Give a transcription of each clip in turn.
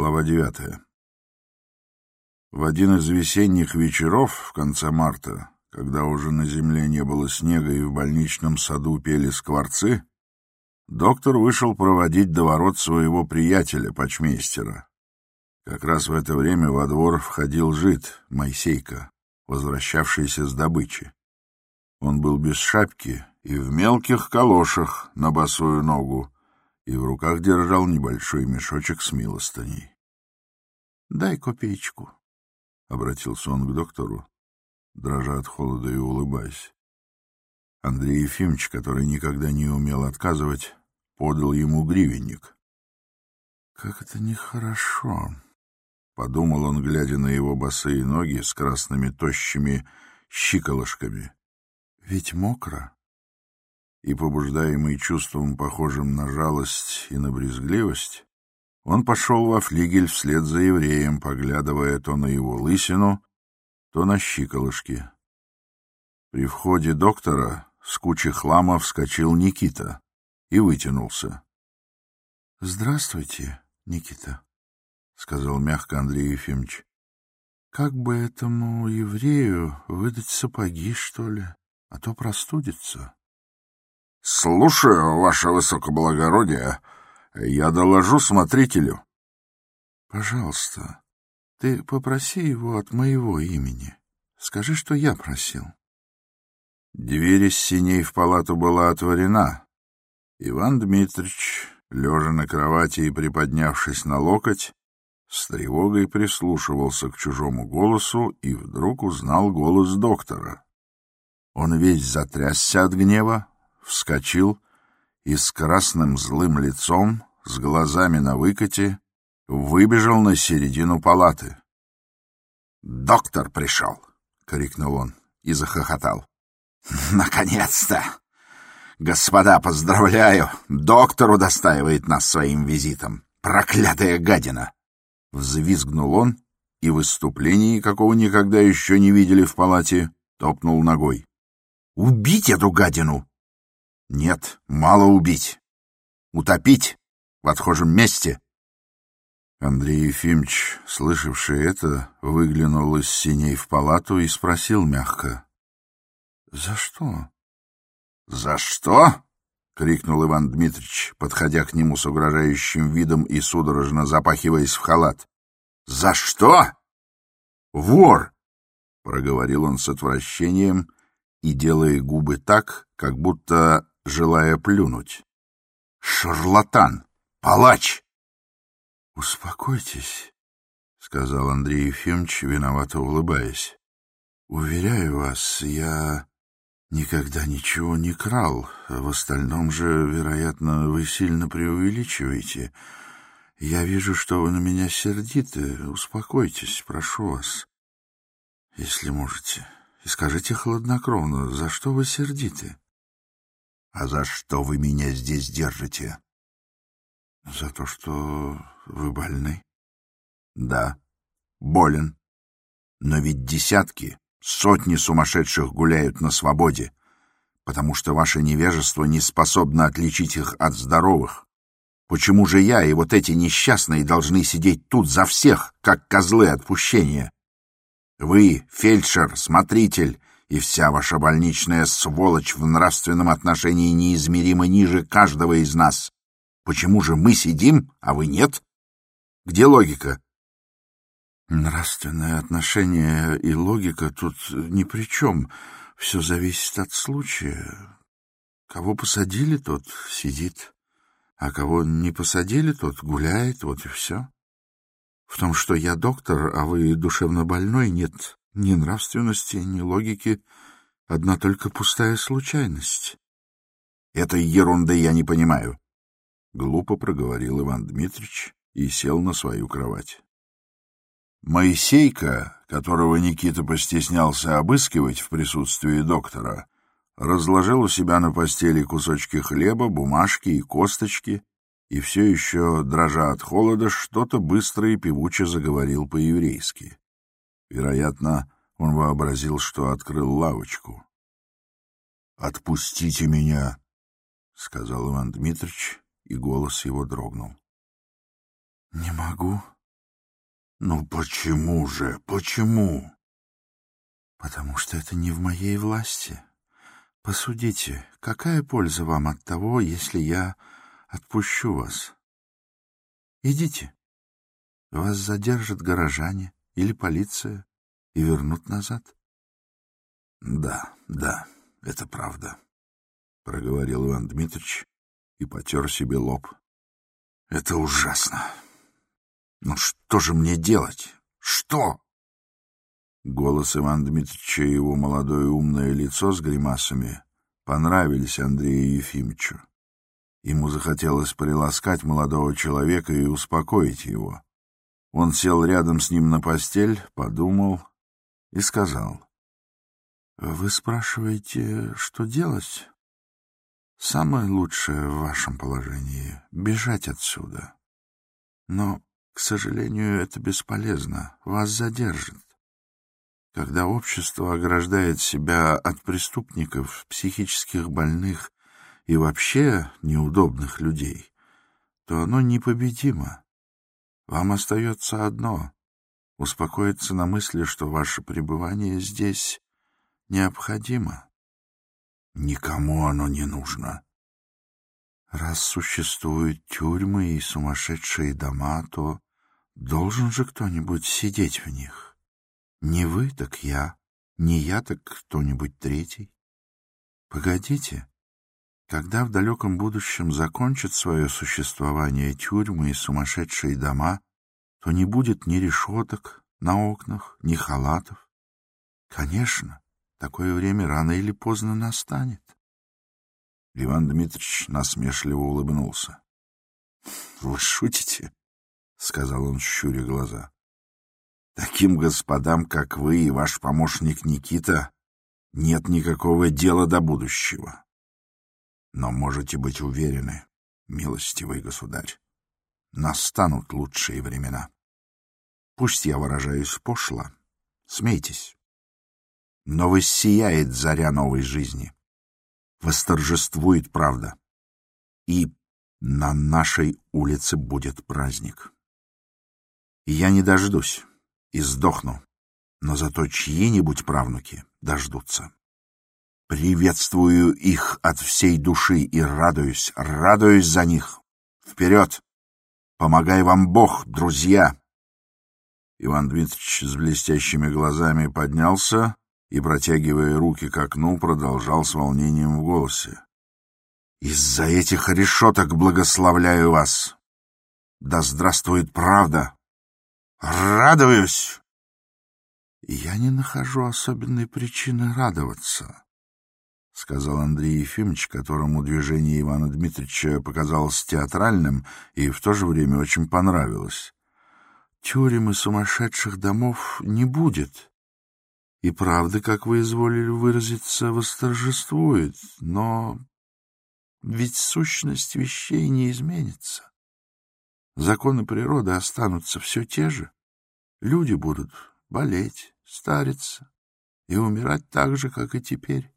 Глава девятая. В один из весенних вечеров в конце марта, когда уже на земле не было снега и в больничном саду пели скворцы, доктор вышел проводить до ворот своего приятеля, почмейстера. Как раз в это время во двор входил жид, Моисейка, возвращавшийся с добычи. Он был без шапки и в мелких калошах на босую ногу, и в руках держал небольшой мешочек с милостыней. — Дай копеечку, — обратился он к доктору, дрожа от холода и улыбаясь. Андрей Ефимович, который никогда не умел отказывать, подал ему гривенник. — Как это нехорошо, — подумал он, глядя на его босые ноги с красными тощими щиколышками. — Ведь мокро и, побуждаемый чувством, похожим на жалость и на брезгливость, он пошел во флигель вслед за евреем, поглядывая то на его лысину, то на щиколышки. При входе доктора с кучи хлама вскочил Никита и вытянулся. — Здравствуйте, Никита, — сказал мягко Андрей Ефимович. — Как бы этому еврею выдать сапоги, что ли, а то простудится? —— Слушаю, ваше высокоблагородие. Я доложу смотрителю. — Пожалуйста, ты попроси его от моего имени. Скажи, что я просил. Дверь из синей в палату была отворена. Иван Дмитрич, лежа на кровати и приподнявшись на локоть, с тревогой прислушивался к чужому голосу и вдруг узнал голос доктора. Он весь затрясся от гнева, вскочил и с красным злым лицом, с глазами на выкате, выбежал на середину палаты. «Доктор пришел!» — крикнул он и захохотал. «Наконец-то! Господа, поздравляю! Доктор удостаивает нас своим визитом! Проклятая гадина!» Взвизгнул он и в выступлении, какого никогда еще не видели в палате, топнул ногой. «Убить эту гадину!» Нет, мало убить. Утопить в отхожем месте. Андрей Ефимович, слышавший это, выглянул из синей в палату и спросил мягко. — За что? — За что? — крикнул Иван Дмитрич, подходя к нему с угрожающим видом и судорожно запахиваясь в халат. — За что? — Вор! — проговорил он с отвращением и делая губы так, как будто желая плюнуть. «Шарлатан! Палач!» «Успокойтесь», — сказал Андрей Ефимович, виновато улыбаясь. «Уверяю вас, я никогда ничего не крал. В остальном же, вероятно, вы сильно преувеличиваете. Я вижу, что вы на меня сердиты. Успокойтесь, прошу вас, если можете. И скажите хладнокровно, за что вы сердиты?» — А за что вы меня здесь держите? — За то, что вы больны. — Да, болен. Но ведь десятки, сотни сумасшедших гуляют на свободе, потому что ваше невежество не способно отличить их от здоровых. Почему же я и вот эти несчастные должны сидеть тут за всех, как козлы отпущения? Вы, фельдшер, смотритель, и вся ваша больничная сволочь в нравственном отношении неизмеримо ниже каждого из нас. Почему же мы сидим, а вы нет? Где логика? Нравственное отношение и логика тут ни при чем. Все зависит от случая. Кого посадили, тот сидит, а кого не посадили, тот гуляет, вот и все. В том, что я доктор, а вы душевно больной, нет ни нравственности, ни логики, одна только пустая случайность. — Этой ерунды я не понимаю, — глупо проговорил Иван Дмитрич и сел на свою кровать. Моисейка, которого Никита постеснялся обыскивать в присутствии доктора, разложил у себя на постели кусочки хлеба, бумажки и косточки, и все еще, дрожа от холода, что-то быстро и певуче заговорил по-еврейски. Вероятно, он вообразил, что открыл лавочку. «Отпустите меня!» — сказал Иван Дмитрич, и голос его дрогнул. «Не могу», Ну почему же, почему? Потому что это не в моей власти. Посудите, какая польза вам от того, если я отпущу вас? Идите. Вас задержат горожане или полиция и вернут назад. — Да, да, это правда, — проговорил Иван Дмитрич и потер себе лоб. — Это ужасно. Ну что же мне делать? Что? Голос Ивана Дмитриевича и его молодое умное лицо с гримасами понравились Андрею Ефимовичу. Ему захотелось приласкать молодого человека и успокоить его. Он сел рядом с ним на постель, подумал и сказал. — Вы спрашиваете, что делать? Самое лучшее в вашем положении — бежать отсюда. Но, к сожалению, это бесполезно. Вас задержат. Когда общество ограждает себя от преступников, психических больных и вообще неудобных людей, то оно непобедимо. Вам остается одно — успокоиться на мысли, что ваше пребывание здесь необходимо. Никому оно не нужно. Раз существуют тюрьмы и сумасшедшие дома, то должен же кто-нибудь сидеть в них. Не вы, так я. Не я, так кто-нибудь третий. Погодите. Когда в далеком будущем закончат свое существование тюрьмы и сумасшедшие дома, то не будет ни решеток на окнах, ни халатов. Конечно, такое время рано или поздно настанет. Иван Дмитриевич насмешливо улыбнулся. — Вы шутите? — сказал он, щуря глаза. Таким господам, как вы и ваш помощник Никита, нет никакого дела до будущего. Но можете быть уверены, милостивый государь, настанут лучшие времена. Пусть я выражаюсь пошло, смейтесь, но воссияет заря новой жизни, восторжествует правда, и на нашей улице будет праздник. Я не дождусь, и сдохну, но зато чьи-нибудь правнуки дождутся. Приветствую их от всей души и радуюсь, радуюсь за них. Вперед! Помогай вам Бог, друзья!» Иван Дмитриевич с блестящими глазами поднялся и, протягивая руки к окну, продолжал с волнением в голосе. «Из-за этих решеток благословляю вас! Да здравствует правда! Радуюсь. Я не нахожу особенной причины радоваться, сказал Андрей Ефимович, которому движение Ивана Дмитриевича показалось театральным и в то же время очень понравилось. Тюрем и сумасшедших домов не будет. И правда, как вы изволили выразиться, восторжествует, но ведь сущность вещей не изменится. Законы природы останутся все те же. Люди будут болеть, стариться и умирать так же, как и теперь.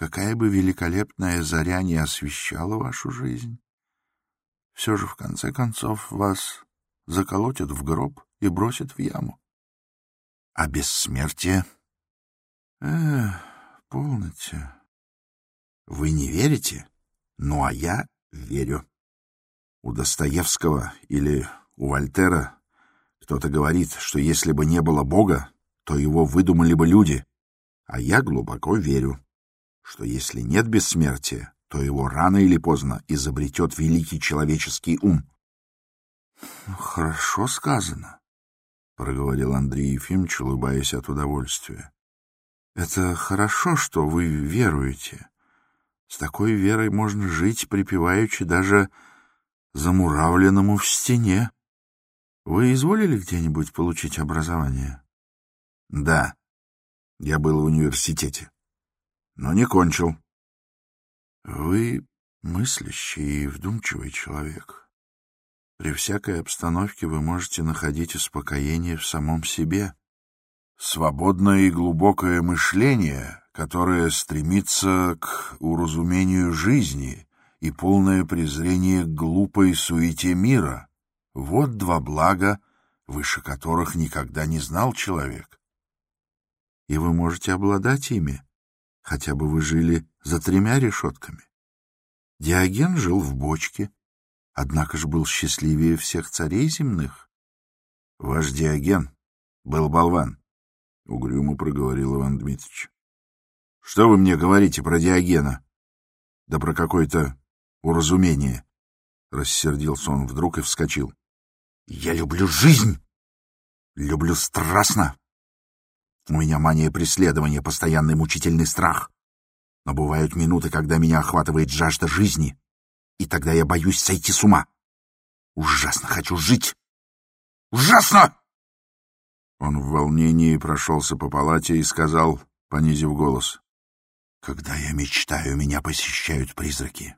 Какая бы великолепная заря не освещала вашу жизнь, все же в конце концов вас заколотят в гроб и бросят в яму. А бессмертие? Эх, полноте. Вы не верите? Ну, а я верю. У Достоевского или у Вольтера кто-то говорит, что если бы не было Бога, то его выдумали бы люди. А я глубоко верю, что если нет бессмертия, то его рано или поздно изобретет великий человеческий ум. — Хорошо сказано, — проговорил Андрей Ефимович, улыбаясь от удовольствия. — Это хорошо, что вы веруете. С такой верой можно жить, припеваючи даже замуравленному в стене. Вы изволили где-нибудь получить образование? — Да. Я был в университете. Но не кончил. — Вы мыслящий и вдумчивый человек. При всякой обстановке вы можете находить успокоение в самом себе. Свободное и глубокое мышление, которое стремится к уразумению жизни и полное презрение к глупой суете мира. Вот два блага, выше которых никогда не знал человек. И вы можете обладать ими, хотя бы вы жили за тремя решетками. Диоген жил в бочке, однако же был счастливее всех царей земных. Ваш Диоген был болван, — угрюмо проговорил Иван Дмитрич. — Что вы мне говорите про Диогена? Да про какое-то уразумение. Рассердился он вдруг и вскочил. — Я люблю жизнь! Люблю страстно! У меня мания преследования, постоянный мучительный страх. Но бывают минуты, когда меня охватывает жажда жизни, и тогда я боюсь сойти с ума. Ужасно хочу жить! Ужасно!» Он в волнении прошелся по палате и сказал, понизив голос. «Когда я мечтаю, меня посещают призраки.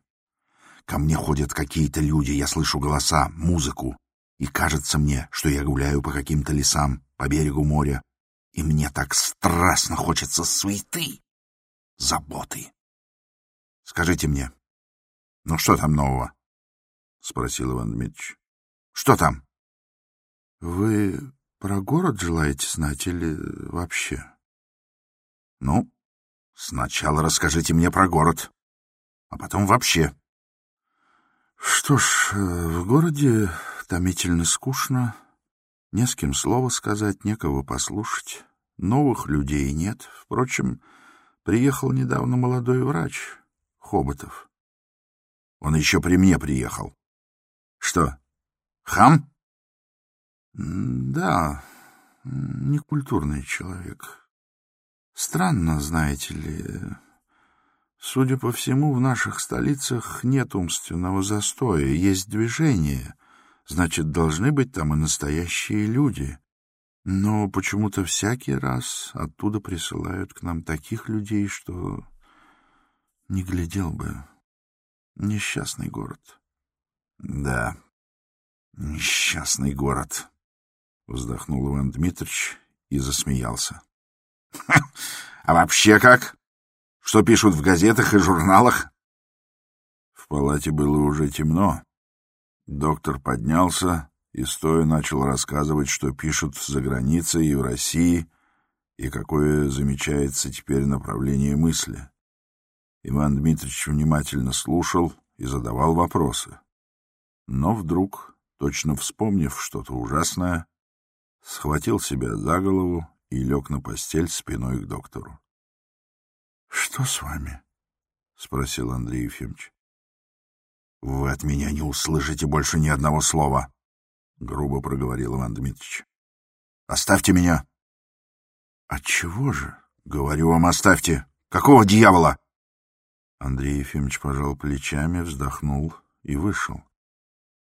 Ко мне ходят какие-то люди, я слышу голоса, музыку, и кажется мне, что я гуляю по каким-то лесам, по берегу моря, и мне так страстно хочется суеты, заботы. Скажите мне, ну что там нового? — спросил Иван Дмитрич. — Что там? Вы про город желаете знать или вообще? Ну, сначала расскажите мне про город, а потом вообще. Что ж, э, в городе томительно скучно, не с кем слова сказать, некого послушать. Новых людей нет. Впрочем, приехал недавно молодой врач, Хоботов. Он еще при мне приехал. Что, хам? Да, некультурный человек. Странно, знаете ли. Судя по всему, в наших столицах нет умственного застоя, есть движение. Значит, должны быть там и настоящие люди. Но почему-то всякий раз оттуда присылают к нам таких людей, что не глядел бы. Несчастный город. Да, несчастный город. Вздохнул Иван Дмитрич и засмеялся. — А вообще как? Что пишут в газетах и журналах? В палате было уже темно. Доктор поднялся и стоя начал рассказывать, что пишут за границей и в России, и какое замечается теперь направление мысли. Иван Дмитрич внимательно слушал и задавал вопросы. Но вдруг, точно вспомнив что-то ужасное, схватил себя за голову и лег на постель спиной к доктору. — Что с вами? — спросил Андрей Ефимович. — Вы от меня не услышите больше ни одного слова, — грубо проговорил Иван Дмитрич. — Оставьте меня. — Отчего же? — Говорю вам, оставьте. Какого дьявола? Андрей Ефимович пожал плечами, вздохнул и вышел.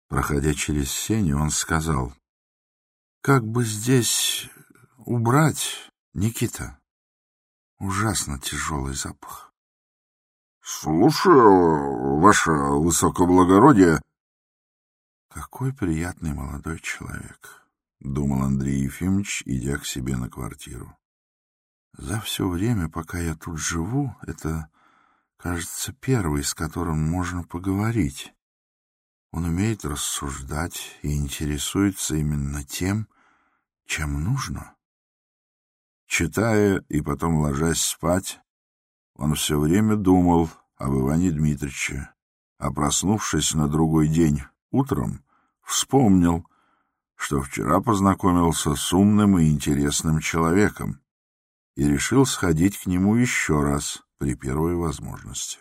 Проходя через сень, он сказал, как бы здесь убрать, Никита? Ужасно тяжелый запах. — Слушаю, ваше высокоблагородие. — Какой приятный молодой человек, — думал Андрей Ефимович, идя к себе на квартиру. За все время, пока я тут живу, это, кажется, первый, с которым можно поговорить. Он умеет рассуждать и интересуется именно тем, чем нужно. Читая и потом ложась спать, он все время думал об Иване Дмитриче, а проснувшись на другой день утром, вспомнил, что вчера познакомился с умным и интересным человеком и решил сходить к нему еще раз при первой возможности.